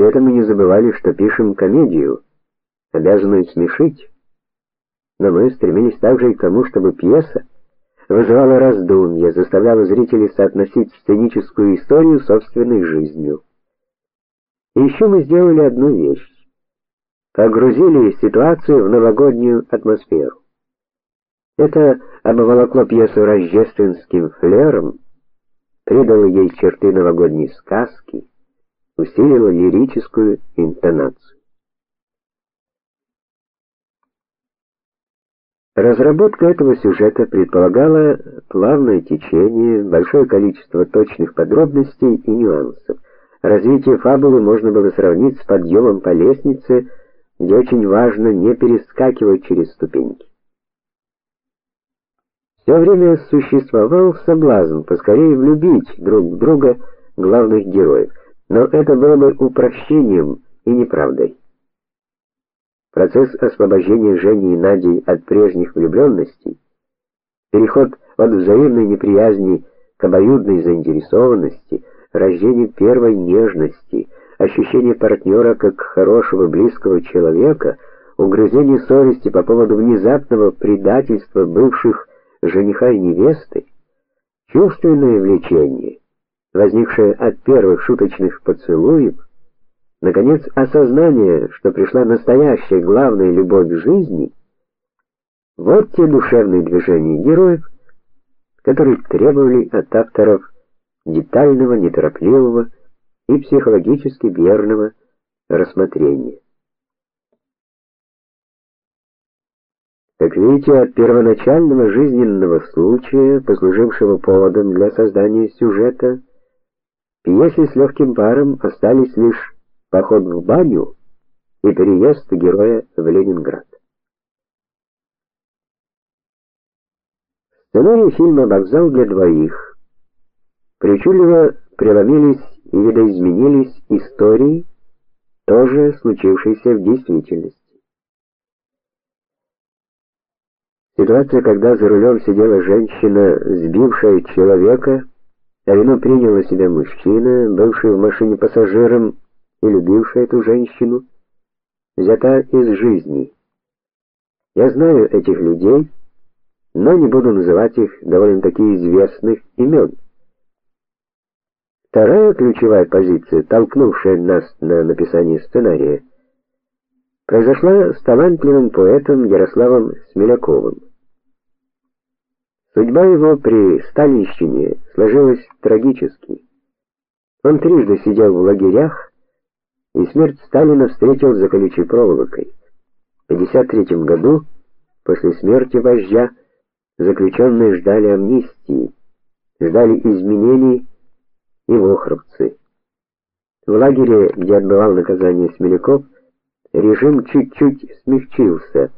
При этом мы не забывали, что пишем комедию, обязанную смешить. Но мы стремились также и к тому, чтобы пьеса вызывала раздумья, заставляла зрителей соотносить сценическую историю с собственной жизнью. И еще мы сделали одну вещь. Погрузили ситуацию в новогоднюю атмосферу. Это обволокло пьесу рождественским флером, придало ей черты новогодней сказки, усилило лирическую интонацию. Разработка этого сюжета предполагала плавное течение, большое количество точных подробностей и нюансов. Развитие фабулы можно было сравнить с подъемом по лестнице, где очень важно не перескакивать через ступеньки. Все время существовал соблазн поскорее влюбить друг в друга главных героев, но это было бы упрощением и неправдой. Процесс освобождения Жени и Нади от прежних влюбленностей, переход от взаимной неприязни к обоюдной заинтересованности, рождение первой нежности, ощущение партнера как хорошего близкого человека, угрызение совести по поводу внезапного предательства бывших жениха и невесты, чувственное влечение, возникшее от первых шуточных поцелуев, Наконец, осознание, что пришла настоящая главная любовь жизни, вот те душевные движения героев, которые требовали от авторов детального, неторопливого и психологически верного рассмотрения. Как видите, от первоначального жизненного случая, послужившего поводом для создания сюжета, пьесе с легким паром остались лишь поход в баню и переезд героя в Ленинград. Сценарий фильма Вокзал для двоих причудливо преломились и видоизменились истории, тоже случившиеся в действительности. Ситуация, когда за рулем сидела женщина, сбившая человека, а вину принял на себя мужчина, бывший в машине пассажиром, и любившая эту женщину, взята из жизни. Я знаю этих людей, но не буду называть их довольно-таки известных имен. Вторая ключевая позиция, толкнувшая нас на написание сценария, произошла с талантливым поэтом Ярославом Смеляковым. Судьба его при Сталинщине сложилась трагически. Он трижды сидел в лагерях, и смерть Сталина встретил за колючей проволокой. В 53 году, после смерти вождя, заключенные ждали амнистии, ждали изменений и вохровцы. В лагере, где отбывал наказание Смеляков, режим чуть-чуть смягчился.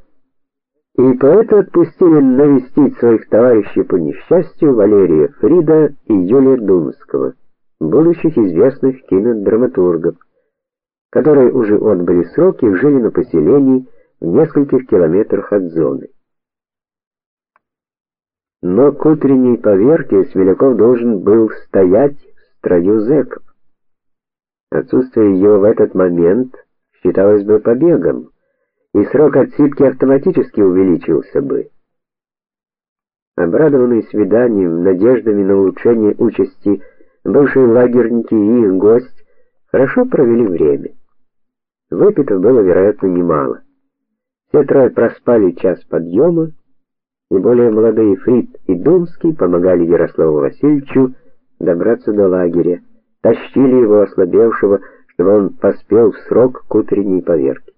И поэта отпустили навестить своих товарищей по несчастью Валерия Фрида и Юлия Думского, будущих известных кинодраматургов которые уже отбыли сроки и жили на поселении в нескольких километрах от зоны. Но к утренней поверке Смеляков должен был стоять в строю зэков. Отсутствие его в этот момент считалось бы побегом, и срок отсидки автоматически увеличился бы. Обрадованные свиданием, надеждами на улучшение участи, бывшие лагерники и их гость хорошо провели время. Выпито было, вероятно, немало. Все трое проспали час подъема, и более молодые Фрид и Думский помогали Ярославу Васильевичу добраться до лагеря, тащили его ослабевшего, чтобы он поспел в срок к утренней поверке.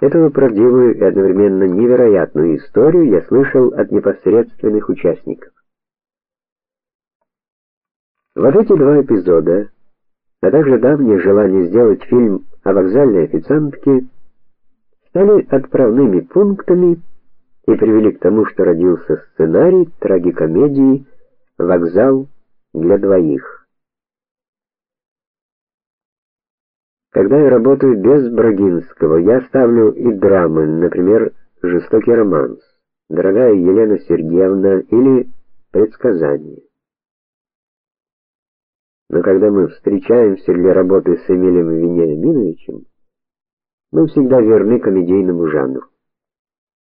Эту правдивую и одновременно невероятную историю я слышал от непосредственных участников. Вот эти два эпизода а также давнее желание сделать фильм о вокзальной официантке стали отправными пунктами и привели к тому, что родился сценарий трагикомедии Вокзал для двоих. Когда я работаю без Брагинского, я ставлю и драмы, например, Жестокий романс, Дорогая Елена Сергеевна или Предсказание. Но когда мы встречаемся для работы с Эмилием Вениаминовичем, мы всегда верны комедийному жанру.